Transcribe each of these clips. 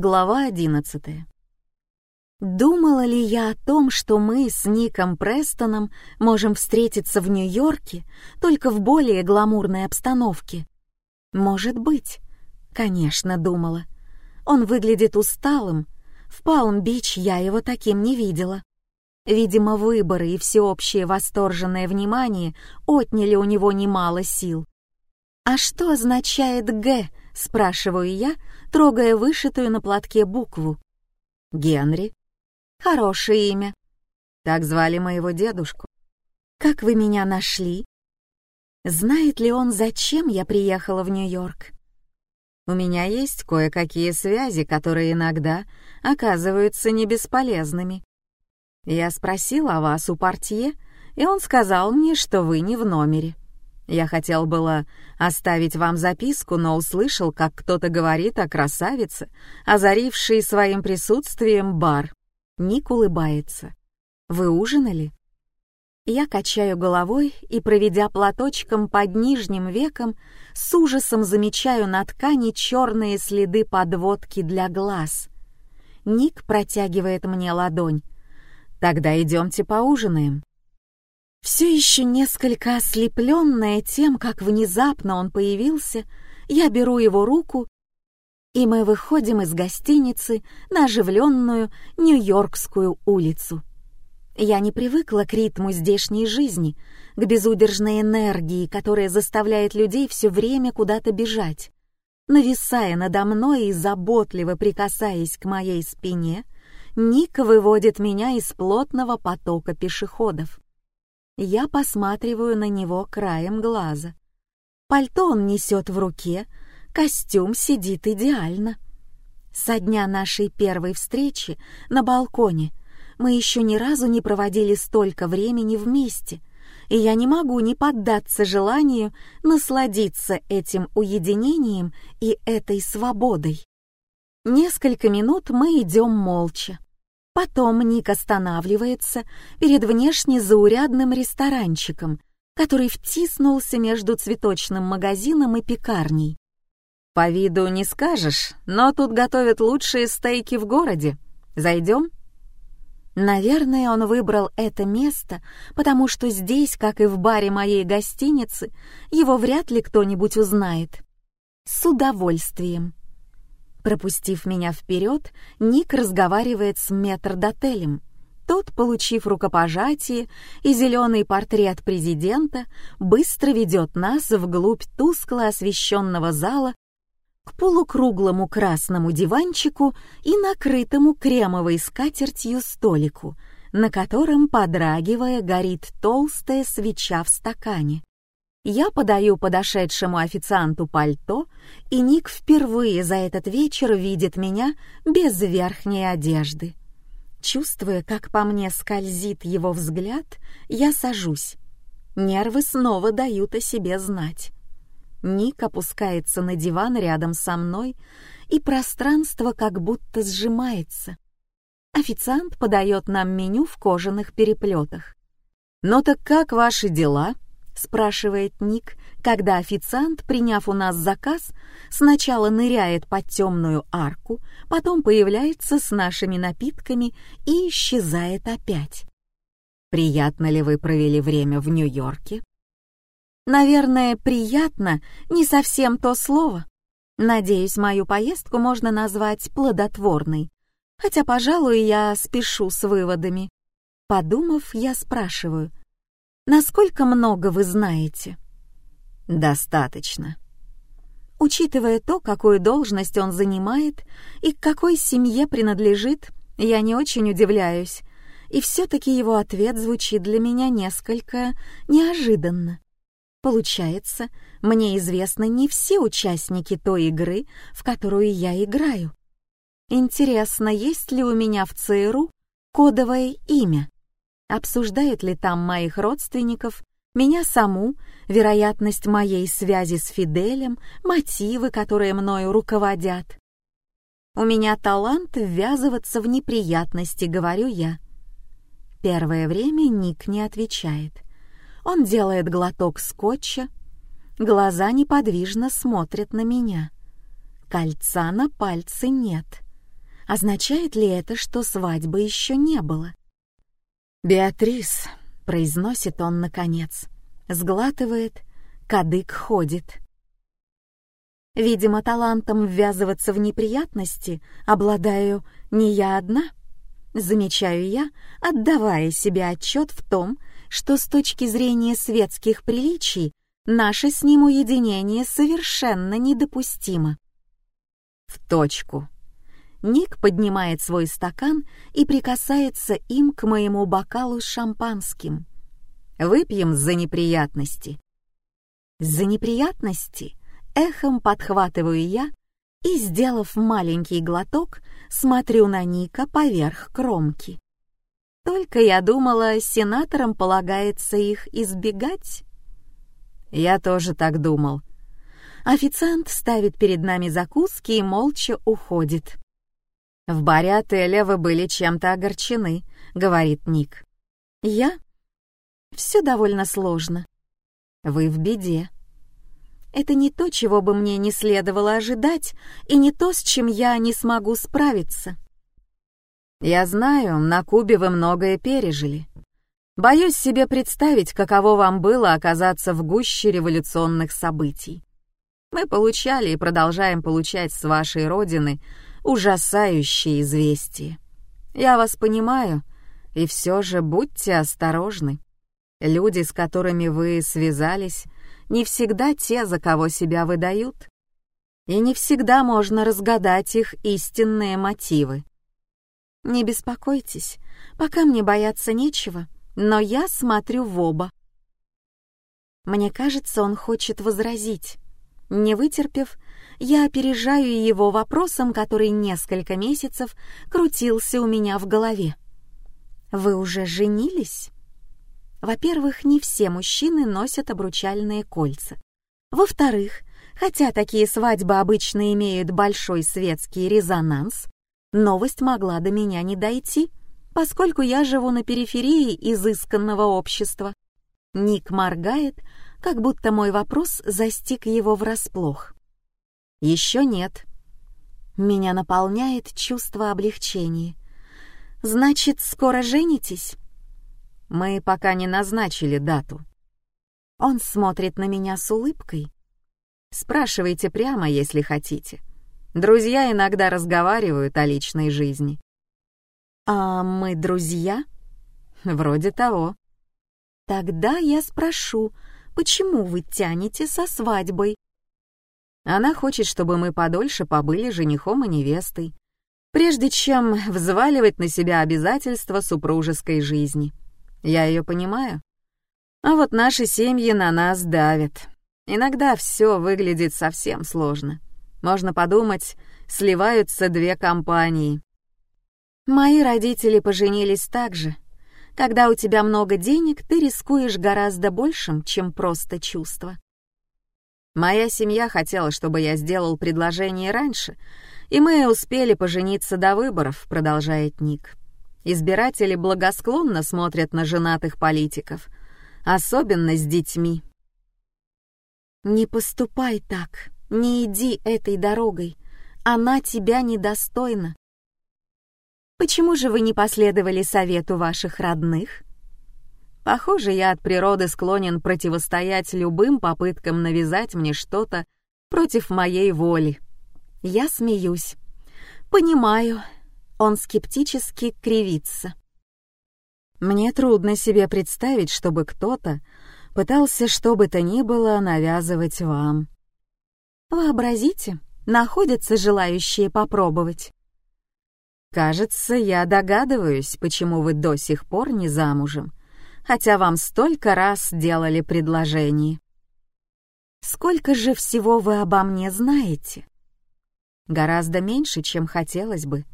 Глава одиннадцатая. Думала ли я о том, что мы с Ником Престоном можем встретиться в Нью-Йорке, только в более гламурной обстановке? Может быть. Конечно, думала. Он выглядит усталым. В Палм-Бич я его таким не видела. Видимо, выборы и всеобщее восторженное внимание отняли у него немало сил. «А что означает «Г»?» — спрашиваю я, трогая вышитую на платке букву. «Генри». «Хорошее имя». Так звали моего дедушку. «Как вы меня нашли?» Знает ли он, зачем я приехала в Нью-Йорк? У меня есть кое-какие связи, которые иногда оказываются не бесполезными. Я спросила о вас у портье, и он сказал мне, что вы не в номере. Я хотел было оставить вам записку, но услышал, как кто-то говорит о красавице, озарившей своим присутствием бар. Ник улыбается. «Вы ужинали?» Я качаю головой и, проведя платочком под нижним веком, с ужасом замечаю на ткани черные следы подводки для глаз. Ник протягивает мне ладонь. «Тогда идемте поужинаем». Все еще несколько ослепленная тем, как внезапно он появился, я беру его руку, и мы выходим из гостиницы на оживленную Нью-Йоркскую улицу. Я не привыкла к ритму здешней жизни, к безудержной энергии, которая заставляет людей все время куда-то бежать. Нависая надо мной и заботливо прикасаясь к моей спине, Ник выводит меня из плотного потока пешеходов. Я посматриваю на него краем глаза. Пальто он несет в руке, костюм сидит идеально. Со дня нашей первой встречи на балконе мы еще ни разу не проводили столько времени вместе, и я не могу не поддаться желанию насладиться этим уединением и этой свободой. Несколько минут мы идем молча. Потом Ник останавливается перед внешне заурядным ресторанчиком, который втиснулся между цветочным магазином и пекарней. «По виду не скажешь, но тут готовят лучшие стейки в городе. Зайдем?» Наверное, он выбрал это место, потому что здесь, как и в баре моей гостиницы, его вряд ли кто-нибудь узнает. С удовольствием. Пропустив меня вперед, Ник разговаривает с метрдотелем. Тот, получив рукопожатие и зеленый портрет президента, быстро ведет нас вглубь тускло освещенного зала к полукруглому красному диванчику и накрытому кремовой скатертью столику, на котором, подрагивая, горит толстая свеча в стакане. Я подаю подошедшему официанту пальто, и Ник впервые за этот вечер видит меня без верхней одежды. Чувствуя, как по мне скользит его взгляд, я сажусь. Нервы снова дают о себе знать. Ник опускается на диван рядом со мной, и пространство как будто сжимается. Официант подает нам меню в кожаных переплетах. «Ну так как ваши дела?» Спрашивает Ник, когда официант, приняв у нас заказ, сначала ныряет под темную арку, потом появляется с нашими напитками и исчезает опять. «Приятно ли вы провели время в Нью-Йорке?» «Наверное, приятно — не совсем то слово. Надеюсь, мою поездку можно назвать плодотворной, хотя, пожалуй, я спешу с выводами». Подумав, я спрашиваю, Насколько много вы знаете? Достаточно. Учитывая то, какую должность он занимает и к какой семье принадлежит, я не очень удивляюсь. И все-таки его ответ звучит для меня несколько неожиданно. Получается, мне известны не все участники той игры, в которую я играю. Интересно, есть ли у меня в ЦРУ кодовое имя? Обсуждают ли там моих родственников, меня саму, вероятность моей связи с Фиделем, мотивы, которые мною руководят. У меня талант ввязываться в неприятности, говорю я. Первое время Ник не отвечает. Он делает глоток скотча, глаза неподвижно смотрят на меня. Кольца на пальце нет. Означает ли это, что свадьбы еще не было? «Беатрис», — произносит он наконец, сглатывает, кадык ходит. Видимо, талантом ввязываться в неприятности обладаю не я одна, замечаю я, отдавая себе отчет в том, что с точки зрения светских приличий наше с ним уединение совершенно недопустимо. В точку. Ник поднимает свой стакан и прикасается им к моему бокалу с шампанским. Выпьем за неприятности. За неприятности эхом подхватываю я и, сделав маленький глоток, смотрю на Ника поверх кромки. Только я думала, сенаторам полагается их избегать. Я тоже так думал. Официант ставит перед нами закуски и молча уходит. «В баре отеля вы были чем-то огорчены», — говорит Ник. «Я? Все довольно сложно. Вы в беде. Это не то, чего бы мне не следовало ожидать, и не то, с чем я не смогу справиться». «Я знаю, на Кубе вы многое пережили. Боюсь себе представить, каково вам было оказаться в гуще революционных событий. Мы получали и продолжаем получать с вашей родины — ужасающее известие. Я вас понимаю, и все же будьте осторожны. Люди, с которыми вы связались, не всегда те, за кого себя выдают. И не всегда можно разгадать их истинные мотивы. Не беспокойтесь, пока мне бояться нечего, но я смотрю в оба. Мне кажется, он хочет возразить. Не вытерпев, я опережаю его вопросом, который несколько месяцев крутился у меня в голове. «Вы уже женились?» Во-первых, не все мужчины носят обручальные кольца. Во-вторых, хотя такие свадьбы обычно имеют большой светский резонанс, новость могла до меня не дойти, поскольку я живу на периферии изысканного общества. Ник моргает, как будто мой вопрос застиг его врасплох. Еще нет. Меня наполняет чувство облегчения. Значит, скоро женитесь? Мы пока не назначили дату. Он смотрит на меня с улыбкой. Спрашивайте прямо, если хотите. Друзья иногда разговаривают о личной жизни. А мы друзья? Вроде того. Тогда я спрошу, почему вы тянете со свадьбой? Она хочет, чтобы мы подольше побыли женихом и невестой, прежде чем взваливать на себя обязательства супружеской жизни. Я ее понимаю. А вот наши семьи на нас давят. Иногда все выглядит совсем сложно. Можно подумать, сливаются две компании. Мои родители поженились так же. Когда у тебя много денег, ты рискуешь гораздо большим, чем просто чувства. Моя семья хотела, чтобы я сделал предложение раньше, и мы успели пожениться до выборов, продолжает Ник. Избиратели благосклонно смотрят на женатых политиков, особенно с детьми. «Не поступай так, не иди этой дорогой, она тебя недостойна». «Почему же вы не последовали совету ваших родных?» Похоже, я от природы склонен противостоять любым попыткам навязать мне что-то против моей воли. Я смеюсь. Понимаю. Он скептически кривится. Мне трудно себе представить, чтобы кто-то пытался что бы то ни было навязывать вам. Вообразите, находятся желающие попробовать. Кажется, я догадываюсь, почему вы до сих пор не замужем хотя вам столько раз делали предложение. Сколько же всего вы обо мне знаете? Гораздо меньше, чем хотелось бы.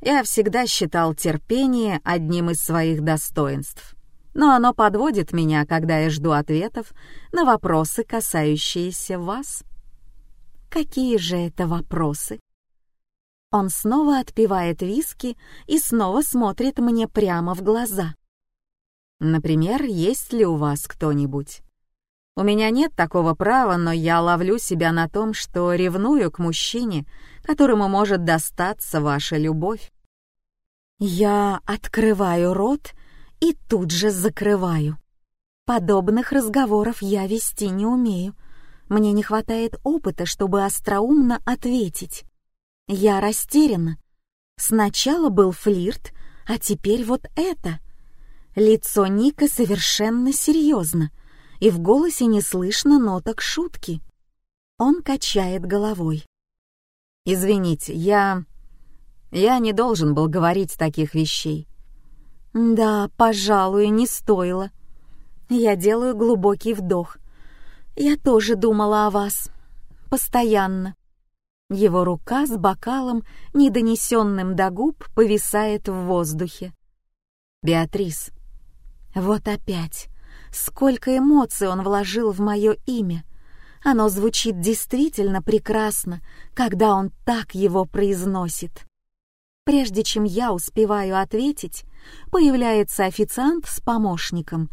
Я всегда считал терпение одним из своих достоинств. Но оно подводит меня, когда я жду ответов на вопросы, касающиеся вас. Какие же это вопросы? Он снова отпивает виски и снова смотрит мне прямо в глаза. Например, есть ли у вас кто-нибудь? У меня нет такого права, но я ловлю себя на том, что ревную к мужчине, которому может достаться ваша любовь. Я открываю рот и тут же закрываю. Подобных разговоров я вести не умею. Мне не хватает опыта, чтобы остроумно ответить. Я растеряна. Сначала был флирт, а теперь вот это. Лицо Ника совершенно серьезно, и в голосе не слышно ноток шутки. Он качает головой. «Извините, я... я не должен был говорить таких вещей». «Да, пожалуй, не стоило». Я делаю глубокий вдох. Я тоже думала о вас. Постоянно. Его рука с бокалом, недонесенным до губ, повисает в воздухе. Беатрис. Вот опять. Сколько эмоций он вложил в мое имя. Оно звучит действительно прекрасно, когда он так его произносит. Прежде чем я успеваю ответить, появляется официант с помощником.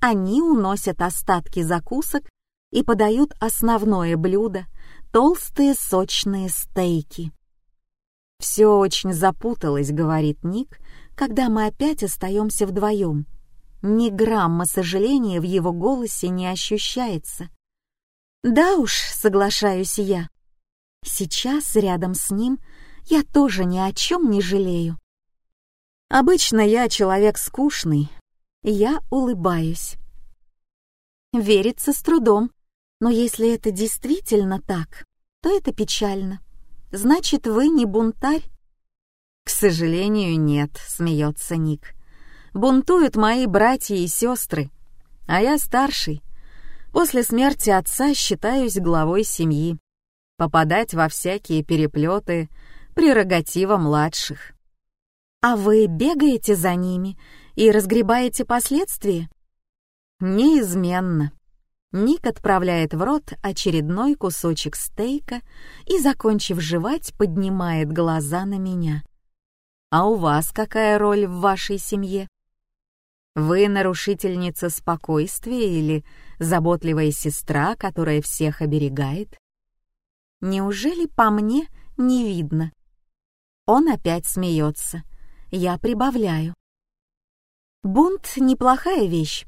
Они уносят остатки закусок и подают основное блюдо — толстые сочные стейки. «Все очень запуталось», — говорит Ник, когда мы опять остаемся вдвоем. Ни грамма сожаления в его голосе не ощущается. «Да уж», — соглашаюсь я. Сейчас рядом с ним я тоже ни о чем не жалею. Обычно я человек скучный. Я улыбаюсь. Верится с трудом, но если это действительно так, то это печально. Значит, вы не бунтарь? К сожалению, нет, смеется Ник. Бунтуют мои братья и сестры, а я старший. После смерти отца считаюсь главой семьи. Попадать во всякие переплеты — прерогатива младших. А вы бегаете за ними и разгребаете последствия? Неизменно. Ник отправляет в рот очередной кусочек стейка и, закончив жевать, поднимает глаза на меня. «А у вас какая роль в вашей семье? Вы нарушительница спокойствия или заботливая сестра, которая всех оберегает?» «Неужели по мне не видно?» Он опять смеется. Я прибавляю. «Бунт — неплохая вещь.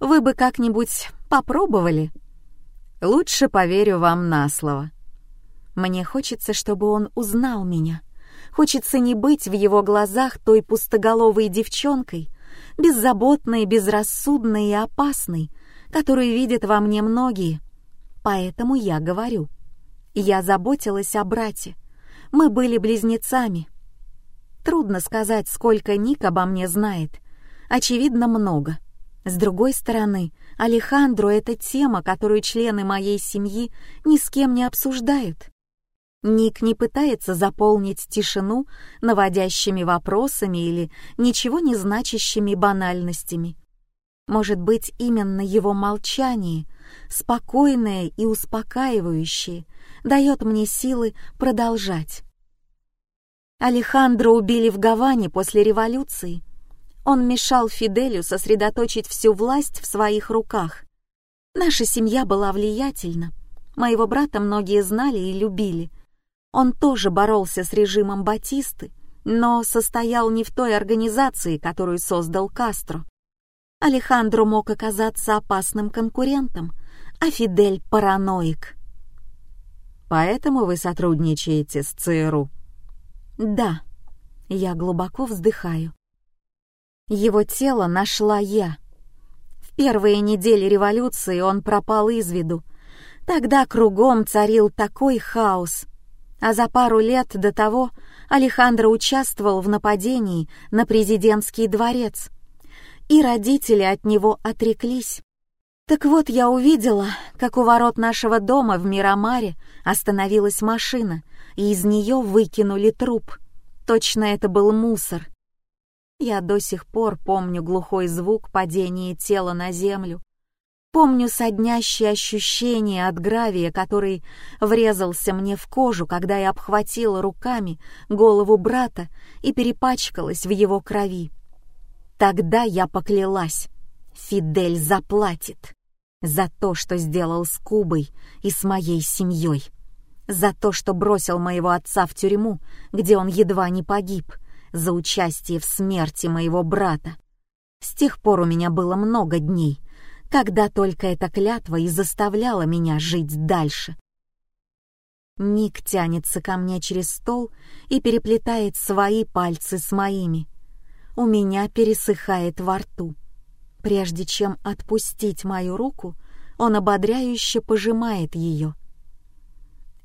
Вы бы как-нибудь попробовали?» «Лучше поверю вам на слово». Мне хочется, чтобы он узнал меня. Хочется не быть в его глазах той пустоголовой девчонкой, беззаботной, безрассудной и опасной, которую видят во мне многие. Поэтому я говорю. Я заботилась о брате. Мы были близнецами. Трудно сказать, сколько Ник обо мне знает. Очевидно, много. С другой стороны, Алехандро — это тема, которую члены моей семьи ни с кем не обсуждают. Ник не пытается заполнить тишину наводящими вопросами или ничего не значащими банальностями. Может быть, именно его молчание, спокойное и успокаивающее, дает мне силы продолжать. Алехандро убили в Гаване после революции — он мешал Фиделю сосредоточить всю власть в своих руках. Наша семья была влиятельна. Моего брата многие знали и любили. Он тоже боролся с режимом Батисты, но состоял не в той организации, которую создал Кастро. Алехандро мог оказаться опасным конкурентом, а Фидель — параноик. «Поэтому вы сотрудничаете с ЦРУ?» «Да». Я глубоко вздыхаю. Его тело нашла я. В первые недели революции он пропал из виду. Тогда кругом царил такой хаос. А за пару лет до того Алехандро участвовал в нападении на президентский дворец. И родители от него отреклись. Так вот, я увидела, как у ворот нашего дома в Мирамаре остановилась машина, и из нее выкинули труп. Точно это был мусор — я до сих пор помню глухой звук падения тела на землю. Помню соднящее ощущение от гравия, который врезался мне в кожу, когда я обхватила руками голову брата и перепачкалась в его крови. Тогда я поклялась, Фидель заплатит. За то, что сделал с Кубой и с моей семьей. За то, что бросил моего отца в тюрьму, где он едва не погиб. За участие в смерти моего брата. С тех пор у меня было много дней, когда только эта клятва и заставляла меня жить дальше. Ник тянется ко мне через стол и переплетает свои пальцы с моими. У меня пересыхает во рту. Прежде чем отпустить мою руку, он ободряюще пожимает ее.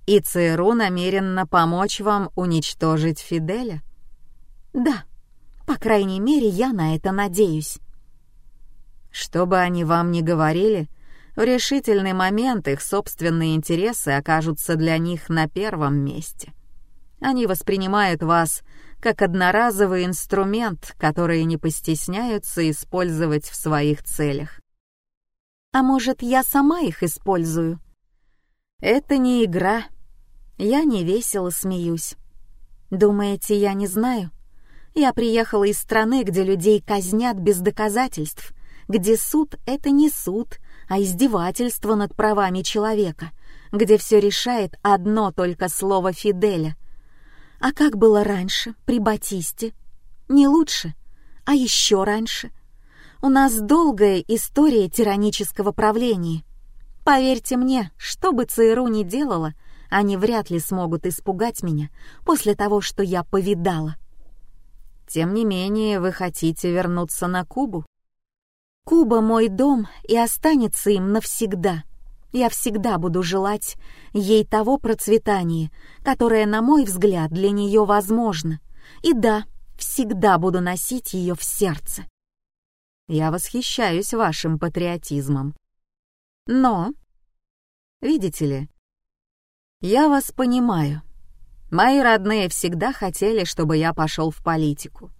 «И ЦРУ намеренно помочь вам уничтожить Фиделя?» «Да, по крайней мере, я на это надеюсь». «Что бы они вам ни говорили, в решительный момент их собственные интересы окажутся для них на первом месте. Они воспринимают вас как одноразовый инструмент, который не постесняются использовать в своих целях. А может, я сама их использую? Это не игра. Я не весело смеюсь. Думаете, я не знаю? Я приехала из страны, где людей казнят без доказательств, где суд — это не суд, а издевательство над правами человека, где все решает одно только слово Фиделя — а как было раньше, при Батисте? Не лучше, а еще раньше. У нас долгая история тиранического правления. Поверьте мне, что бы ЦРУ ни делала, они вряд ли смогут испугать меня после того, что я повидала. Тем не менее, вы хотите вернуться на Кубу? Куба — мой дом и останется им навсегда. Я всегда буду желать ей того процветания, которое, на мой взгляд, для нее возможно. И да, всегда буду носить ее в сердце. Я восхищаюсь вашим патриотизмом. Но, видите ли, я вас понимаю. Мои родные всегда хотели, чтобы я пошел в политику.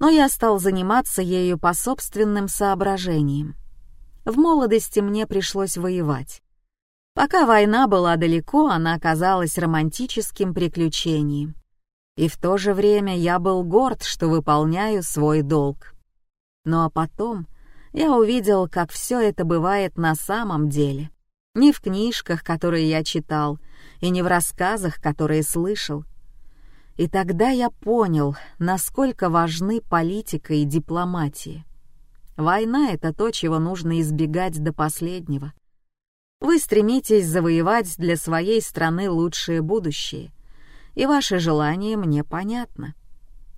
Но я стал заниматься ею по собственным соображениям. В молодости мне пришлось воевать. Пока война была далеко, она оказалась романтическим приключением. И в то же время я был горд, что выполняю свой долг. Ну а потом я увидел, как все это бывает на самом деле. Не в книжках, которые я читал, и не в рассказах, которые слышал. И тогда я понял, насколько важны политика и дипломатия. Война — это то, чего нужно избегать до последнего. Вы стремитесь завоевать для своей страны лучшее будущее, и ваше желание мне понятно.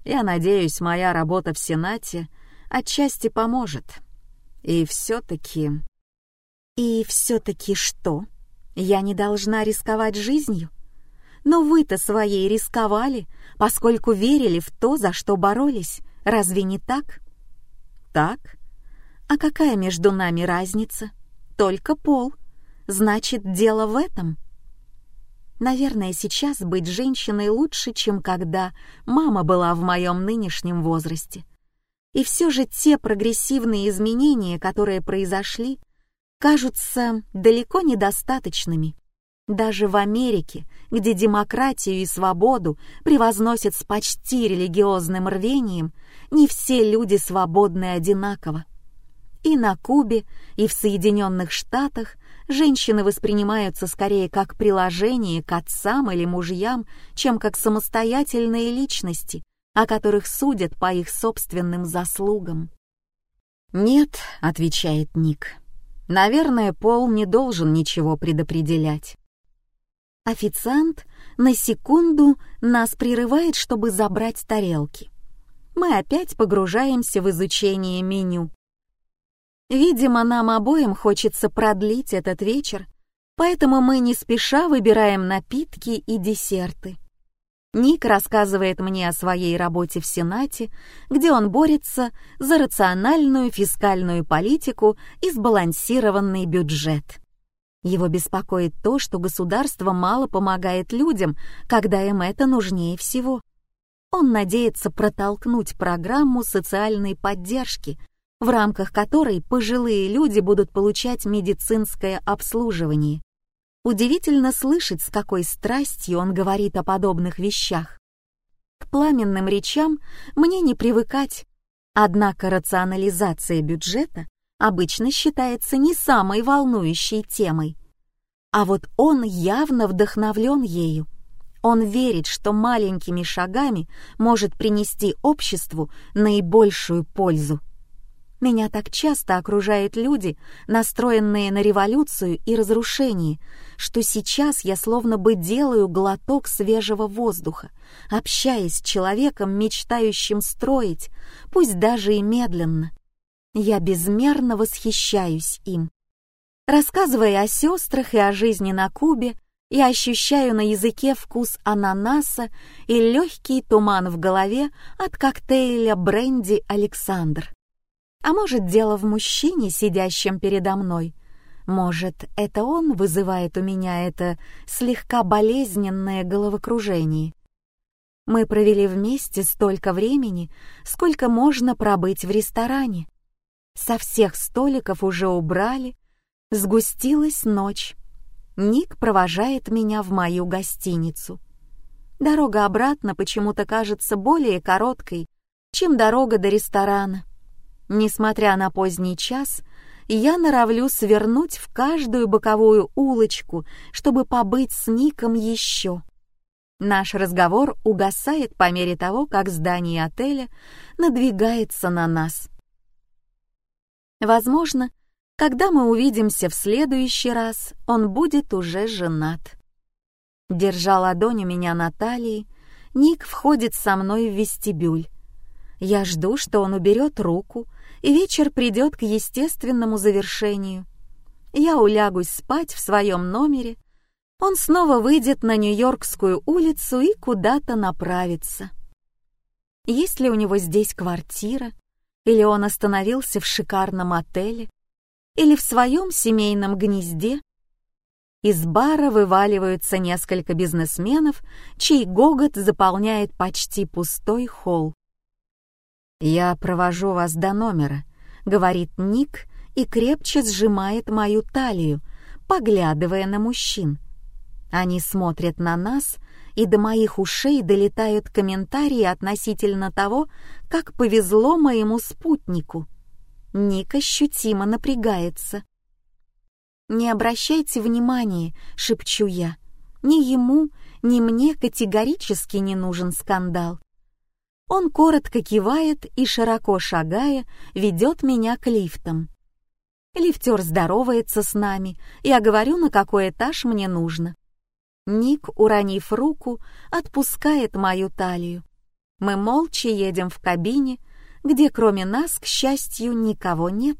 Я надеюсь, моя работа в Сенате отчасти поможет. И все-таки... И все-таки что? Я не должна рисковать жизнью? Но вы-то своей рисковали, поскольку верили в то, за что боролись. Разве не так? Так. А какая между нами разница? Только пол. Значит, дело в этом? Наверное, сейчас быть женщиной лучше, чем когда мама была в моем нынешнем возрасте. И все же те прогрессивные изменения, которые произошли, кажутся далеко недостаточными. Даже в Америке, где демократию и свободу превозносят с почти религиозным рвением, не все люди свободны одинаково. И на Кубе, и в Соединенных Штатах женщины воспринимаются скорее как приложение к отцам или мужьям, чем как самостоятельные личности, о которых судят по их собственным заслугам. «Нет», — отвечает Ник, — «наверное, пол не должен ничего предопределять». Официант на секунду нас прерывает, чтобы забрать тарелки. Мы опять погружаемся в изучение меню. Видимо, нам обоим хочется продлить этот вечер, поэтому мы не спеша выбираем напитки и десерты. Ник рассказывает мне о своей работе в Сенате, где он борется за рациональную фискальную политику и сбалансированный бюджет. Его беспокоит то, что государство мало помогает людям, когда им это нужнее всего. Он надеется протолкнуть программу социальной поддержки, в рамках которой пожилые люди будут получать медицинское обслуживание. Удивительно слышать, с какой страстью он говорит о подобных вещах. К пламенным речам мне не привыкать, однако рационализация бюджета обычно считается не самой волнующей темой. А вот он явно вдохновлен ею. Он верит, что маленькими шагами может принести обществу наибольшую пользу. Меня так часто окружают люди, настроенные на революцию и разрушение, что сейчас я словно бы делаю глоток свежего воздуха, общаясь с человеком, мечтающим строить, пусть даже и медленно. Я безмерно восхищаюсь им. Рассказывая о сестрах и о жизни на Кубе, я ощущаю на языке вкус ананаса и легкий туман в голове от коктейля бренди «Александр». А может, дело в мужчине, сидящем передо мной? Может, это он вызывает у меня это слегка болезненное головокружение? Мы провели вместе столько времени, сколько можно пробыть в ресторане. Со всех столиков уже убрали, сгустилась ночь. Ник провожает меня в мою гостиницу. Дорога обратно почему-то кажется более короткой, чем дорога до ресторана. Несмотря на поздний час, я норовлю свернуть в каждую боковую улочку, чтобы побыть с Ником еще. Наш разговор угасает по мере того, как здание отеля надвигается на нас. Возможно, когда мы увидимся в следующий раз, он будет уже женат. Держа ладонь у меня на талии, Ник входит со мной в вестибюль. Я жду, что он уберет руку, и вечер придет к естественному завершению. Я улягусь спать в своем номере, он снова выйдет на Нью-Йоркскую улицу и куда-то направится. Есть ли у него здесь квартира? Или он остановился в шикарном отеле? Или в своем семейном гнезде? Из бара вываливаются несколько бизнесменов, чей гогот заполняет почти пустой холл. «Я провожу вас до номера», — говорит Ник и крепче сжимает мою талию, поглядывая на мужчин. Они смотрят на нас, и до моих ушей долетают комментарии относительно того, как повезло моему спутнику. Ник ощутимо напрягается. «Не обращайте внимания», — шепчу я. «Ни ему, ни мне категорически не нужен скандал. Он коротко кивает и, широко шагая, ведет меня к лифтам. Лифтер здоровается с нами, я говорю, на какой этаж мне нужно. Ник, уронив руку, отпускает мою талию. Мы молча едем в кабине, где кроме нас, к счастью, никого нет.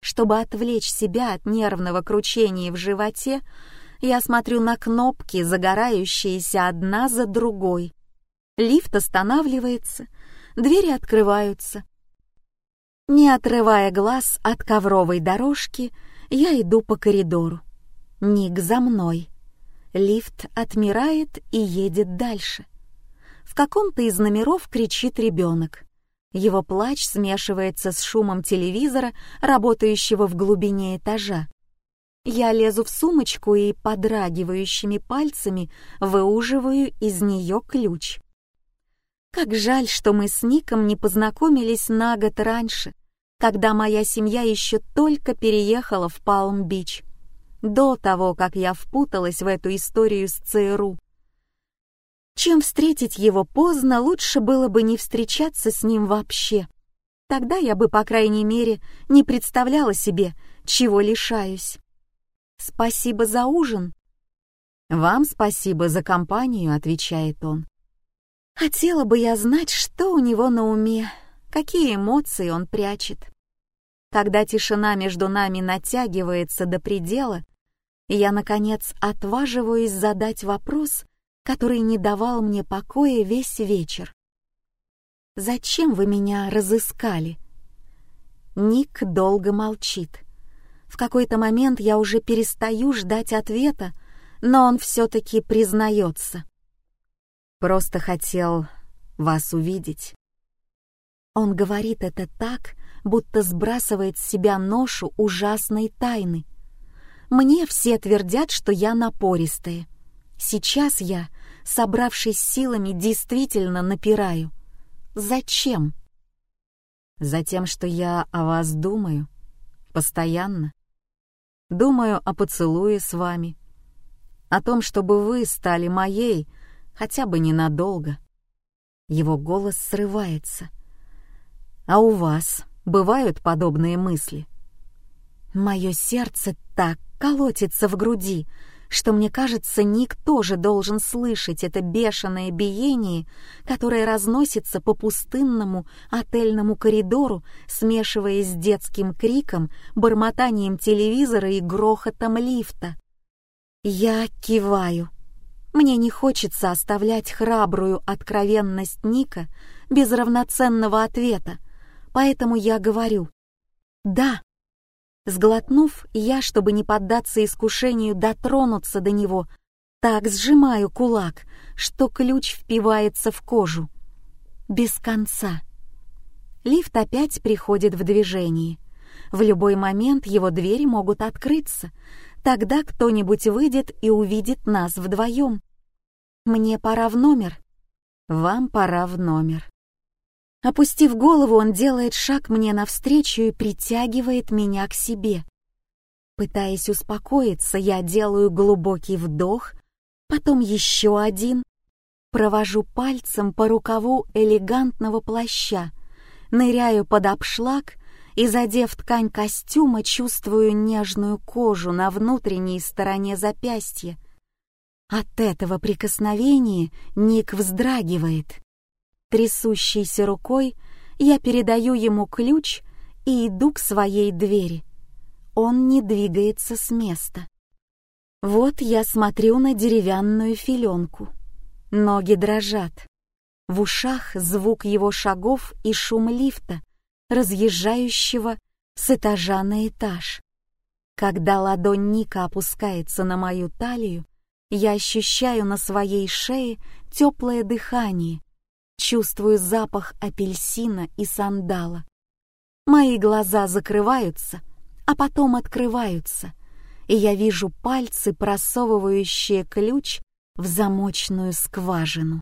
Чтобы отвлечь себя от нервного кручения в животе, я смотрю на кнопки, загорающиеся одна за другой. Лифт останавливается, двери открываются. Не отрывая глаз от ковровой дорожки, я иду по коридору. Ник за мной. Лифт отмирает и едет дальше. В каком-то из номеров кричит ребенок. Его плач смешивается с шумом телевизора, работающего в глубине этажа. Я лезу в сумочку и подрагивающими пальцами выуживаю из нее ключ. Как жаль, что мы с Ником не познакомились на год раньше, когда моя семья еще только переехала в Палм-Бич, до того, как я впуталась в эту историю с ЦРУ. Чем встретить его поздно, лучше было бы не встречаться с ним вообще. Тогда я бы, по крайней мере, не представляла себе, чего лишаюсь. «Спасибо за ужин». «Вам спасибо за компанию», — отвечает он. Хотела бы я знать, что у него на уме, какие эмоции он прячет. Когда тишина между нами натягивается до предела, я, наконец, отваживаюсь задать вопрос, который не давал мне покоя весь вечер. «Зачем вы меня разыскали?» Ник долго молчит. В какой-то момент я уже перестаю ждать ответа, но он все-таки признается. Просто хотел вас увидеть. Он говорит это так, будто сбрасывает с себя ношу ужасной тайны. Мне все твердят, что я напористая. Сейчас я, собравшись силами, действительно напираю. Зачем? Затем, что я о вас думаю. Постоянно. Думаю о поцелуе с вами. О том, чтобы вы стали моей, хотя бы ненадолго. Его голос срывается. А у вас бывают подобные мысли? Мое сердце так колотится в груди, что мне кажется, Ник тоже должен слышать это бешеное биение, которое разносится по пустынному отельному коридору, смешиваясь с детским криком, бормотанием телевизора и грохотом лифта. Я киваю. Мне не хочется оставлять храбрую откровенность Ника без равноценного ответа, поэтому я говорю «Да». Сглотнув, я, чтобы не поддаться искушению дотронуться до него, так сжимаю кулак, что ключ впивается в кожу. Без конца. Лифт опять приходит в движение. В любой момент его двери могут открыться. Тогда кто-нибудь выйдет и увидит нас вдвоем. Мне пора в номер. Вам пора в номер. Опустив голову, он делает шаг мне навстречу и притягивает меня к себе. Пытаясь успокоиться, я делаю глубокий вдох, потом еще один, провожу пальцем по рукаву элегантного плаща, ныряю под обшлаг и, задев ткань костюма, чувствую нежную кожу на внутренней стороне запястья. От этого прикосновения Ник вздрагивает. Трясущейся рукой я передаю ему ключ и иду к своей двери. Он не двигается с места. Вот я смотрю на деревянную филенку. Ноги дрожат. В ушах звук его шагов и шум лифта, разъезжающего с этажа на этаж. Когда ладонь Ника опускается на мою талию, я ощущаю на своей шее теплое дыхание чувствую запах апельсина и сандала. Мои глаза закрываются, а потом открываются, и я вижу пальцы, просовывающие ключ в замочную скважину.